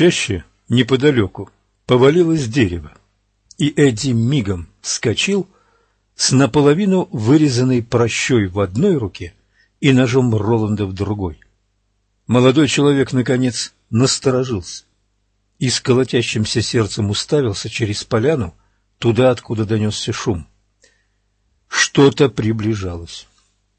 чаще, неподалеку, повалилось дерево, и Эдди мигом вскочил с наполовину вырезанной прощой в одной руке и ножом Роланда в другой. Молодой человек, наконец, насторожился и с колотящимся сердцем уставился через поляну туда, откуда донесся шум. Что-то приближалось.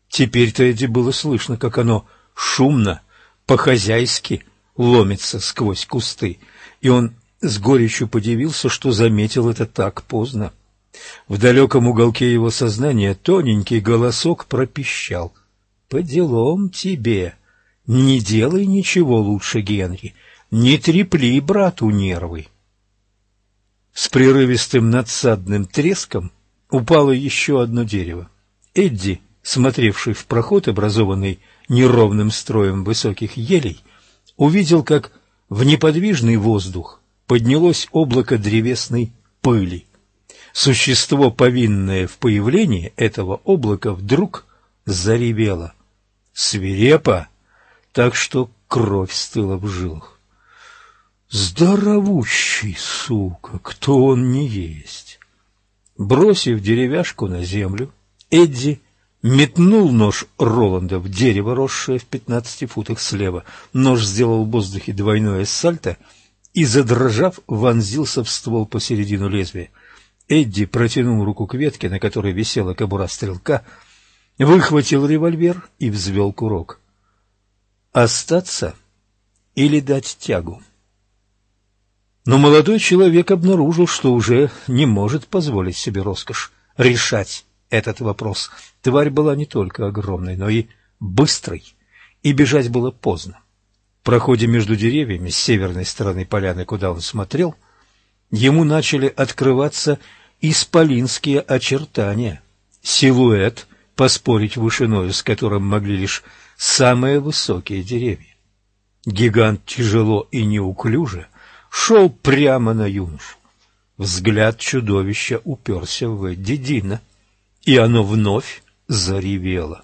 Теперь-то Эдди было слышно, как оно шумно, по-хозяйски ломится сквозь кусты, и он с горечью подивился, что заметил это так поздно. В далеком уголке его сознания тоненький голосок пропищал. «По делам тебе! Не делай ничего лучше, Генри! Не трепли брату нервы!» С прерывистым надсадным треском упало еще одно дерево. Эдди, смотревший в проход, образованный неровным строем высоких елей, увидел, как в неподвижный воздух поднялось облако древесной пыли. Существо, повинное в появлении этого облака, вдруг заревело. Свирепо, так что кровь стыла в жилах. Здоровущий, сука, кто он не есть. Бросив деревяшку на землю, Эдди метнул нож Роланда в дерево, росшее в пятнадцати футах слева. Нож сделал в воздухе двойное сальто и, задрожав, вонзился в ствол посередину лезвия. Эдди протянул руку к ветке, на которой висела кобура стрелка, выхватил револьвер и взвел курок. Остаться или дать тягу? Но молодой человек обнаружил, что уже не может позволить себе роскошь решать этот вопрос. Тварь была не только огромной, но и быстрой, и бежать было поздно. В проходе между деревьями с северной стороны поляны, куда он смотрел, ему начали открываться исполинские очертания, силуэт, поспорить вышиною, с которым могли лишь самые высокие деревья. Гигант тяжело и неуклюже шел прямо на юношу. Взгляд чудовища уперся в Эдди Дина, и оно вновь заревело.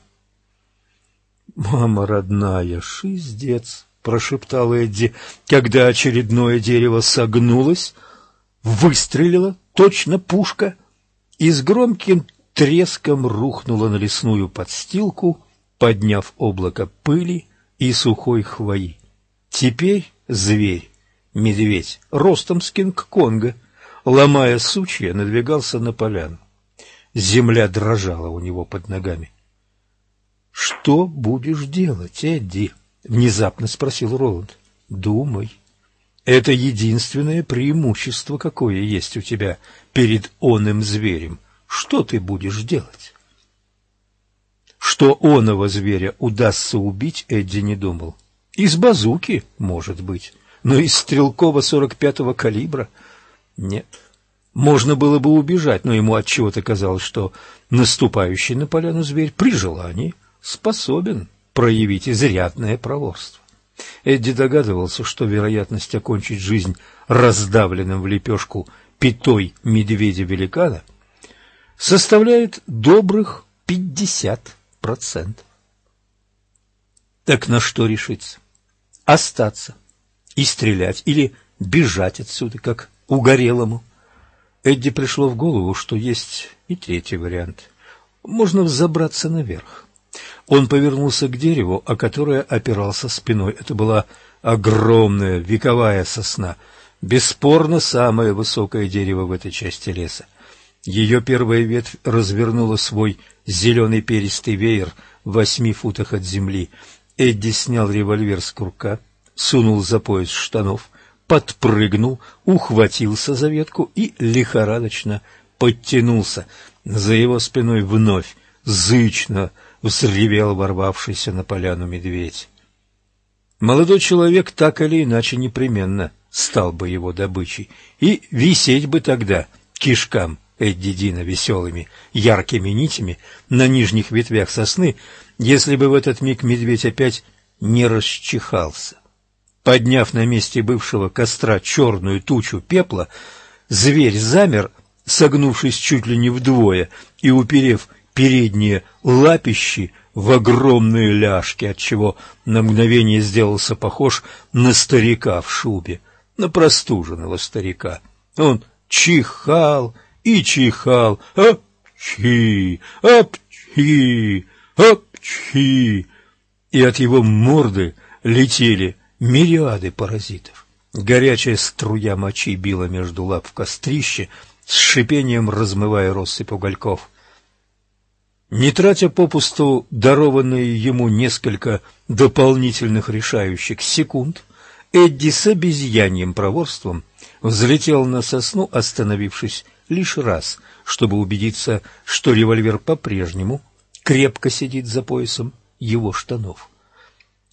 «Мама родная, шиздец!» — прошептал Эдди, когда очередное дерево согнулось, выстрелило, точно пушка, и с громким треском рухнуло на лесную подстилку, подняв облако пыли и сухой хвои. Теперь зверь Медведь, ростом с Кинг-Конга, ломая сучья, надвигался на поляну. Земля дрожала у него под ногами. — Что будешь делать, Эдди? — внезапно спросил Роланд. — Думай. Это единственное преимущество, какое есть у тебя перед оным зверем. Что ты будешь делать? Что оного зверя удастся убить, Эдди не думал. Из базуки, может быть но из стрелкового сорок пятого калибра нет. Можно было бы убежать, но ему отчего-то казалось, что наступающий на поляну зверь при желании способен проявить изрядное проворство. Эдди догадывался, что вероятность окончить жизнь раздавленным в лепешку пятой медведя-великана составляет добрых пятьдесят процентов. Так на что решиться? Остаться и стрелять, или бежать отсюда, как угорелому. Эдди пришло в голову, что есть и третий вариант. Можно взобраться наверх. Он повернулся к дереву, о которое опирался спиной. Это была огромная вековая сосна, бесспорно самое высокое дерево в этой части леса. Ее первая ветвь развернула свой зеленый перистый веер в восьми футах от земли. Эдди снял револьвер с курка, сунул за пояс штанов, подпрыгнул, ухватился за ветку и лихорадочно подтянулся. За его спиной вновь зычно взревел ворвавшийся на поляну медведь. Молодой человек так или иначе непременно стал бы его добычей, и висеть бы тогда кишкам Эдди Дина веселыми, яркими нитями на нижних ветвях сосны, если бы в этот миг медведь опять не расчихался. Подняв на месте бывшего костра черную тучу пепла, зверь замер, согнувшись чуть ли не вдвое и уперев передние лапищи в огромные ляжки, отчего на мгновение сделался похож на старика в шубе. на простуженного старика. Он чихал и чихал, апчи, апчи, апчи, и от его морды летели мириады паразитов. Горячая струя мочи била между лап в кострище, с шипением размывая россыпь угольков. Не тратя попусту дарованные ему несколько дополнительных решающих секунд, Эдди с обезьяньим проворством взлетел на сосну, остановившись лишь раз, чтобы убедиться, что револьвер по-прежнему крепко сидит за поясом его штанов.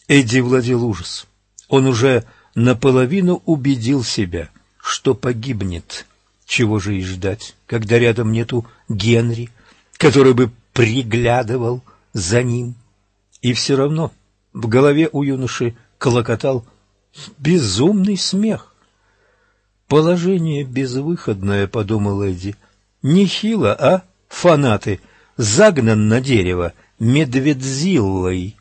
Эдди владел ужас. Он уже наполовину убедил себя, что погибнет. Чего же и ждать, когда рядом нету Генри, который бы приглядывал за ним. И все равно в голове у юноши колокотал безумный смех. «Положение безвыходное», — подумал Эдди. «Нехило, а, фанаты? Загнан на дерево медведзиллой».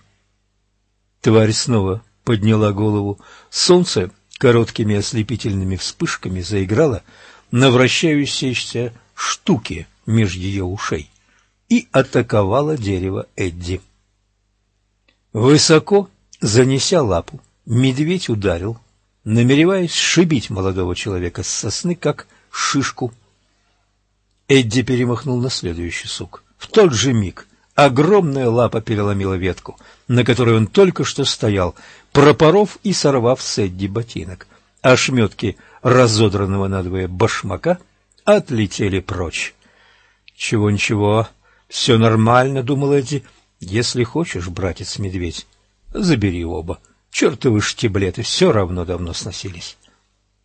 Тварь снова подняла голову. Солнце короткими ослепительными вспышками заиграло на вращающейся штуке меж ее ушей и атаковала дерево Эдди. Высоко занеся лапу, медведь ударил, намереваясь сшибить молодого человека с сосны, как шишку. Эдди перемахнул на следующий сук. В тот же миг огромная лапа переломила ветку, на которой он только что стоял, пропоров и сорвав с Эдди ботинок. Ошметки разодранного надвое башмака отлетели прочь. Чего-ничего, «Все нормально», — думал Эдди. «Если хочешь, братец-медведь, забери оба. Чертовы штиблеты все равно давно сносились».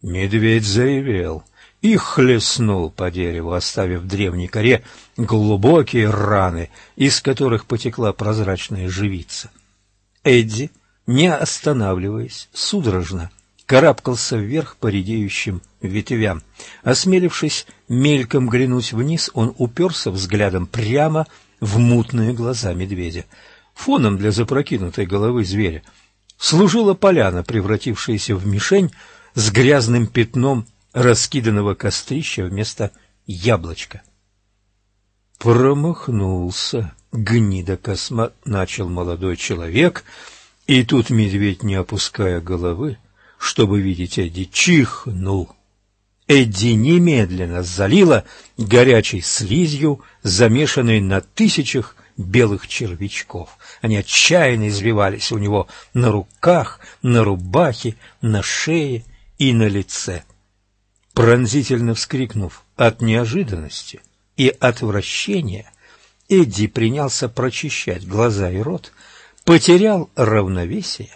Медведь заревел и хлестнул по дереву, оставив в древней коре глубокие раны, из которых потекла прозрачная живица. Эдди, не останавливаясь, судорожно карабкался вверх по редеющим ветвям. Осмелившись мельком глянуть вниз, он уперся взглядом прямо в мутные глаза медведя. Фоном для запрокинутой головы зверя служила поляна, превратившаяся в мишень с грязным пятном раскиданного кострища вместо яблочка. Промахнулся, гнида косма, начал молодой человек, и тут медведь, не опуская головы, чтобы видеть Эдди, чихнул. Эдди немедленно залила горячей слизью, замешанной на тысячах белых червячков. Они отчаянно извивались у него на руках, на рубахе, на шее и на лице. Пронзительно вскрикнув от неожиданности и отвращения, Эдди принялся прочищать глаза и рот, потерял равновесие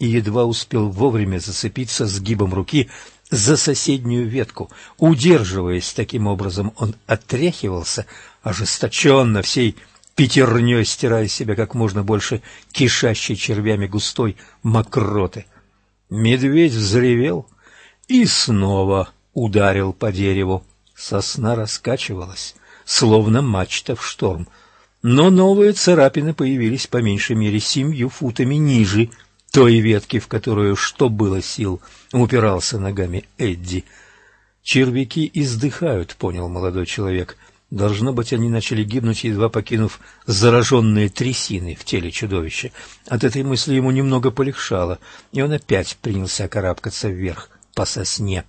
и едва успел вовремя зацепиться сгибом руки за соседнюю ветку. Удерживаясь таким образом, он отряхивался ожесточенно всей пятерней, стирая себя как можно больше кишащей червями густой мокроты. Медведь взревел и снова ударил по дереву. Сосна раскачивалась, словно мачта в шторм. Но новые царапины появились по меньшей мере семью футами ниже той ветки, в которую, что было сил, упирался ногами Эдди. «Червяки издыхают», — понял молодой человек. Должно быть, они начали гибнуть, едва покинув зараженные трясины в теле чудовища. От этой мысли ему немного полегшало, и он опять принялся карабкаться вверх по сосне.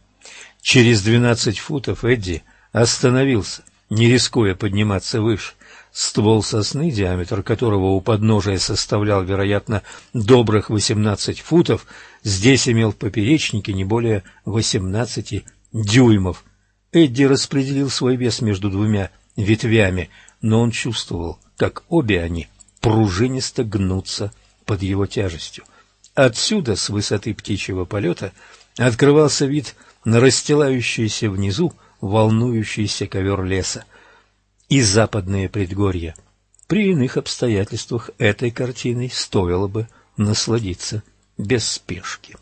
Через двенадцать футов Эдди остановился, не рискуя подниматься выше. Ствол сосны, диаметр которого у подножия составлял, вероятно, добрых восемнадцать футов, здесь имел в поперечнике не более восемнадцати дюймов. Эдди распределил свой вес между двумя ветвями, но он чувствовал, как обе они пружинисто гнутся под его тяжестью. Отсюда, с высоты птичьего полета, открывался вид на расстилающийся внизу волнующийся ковер леса и западные предгорья. При иных обстоятельствах этой картиной стоило бы насладиться без спешки.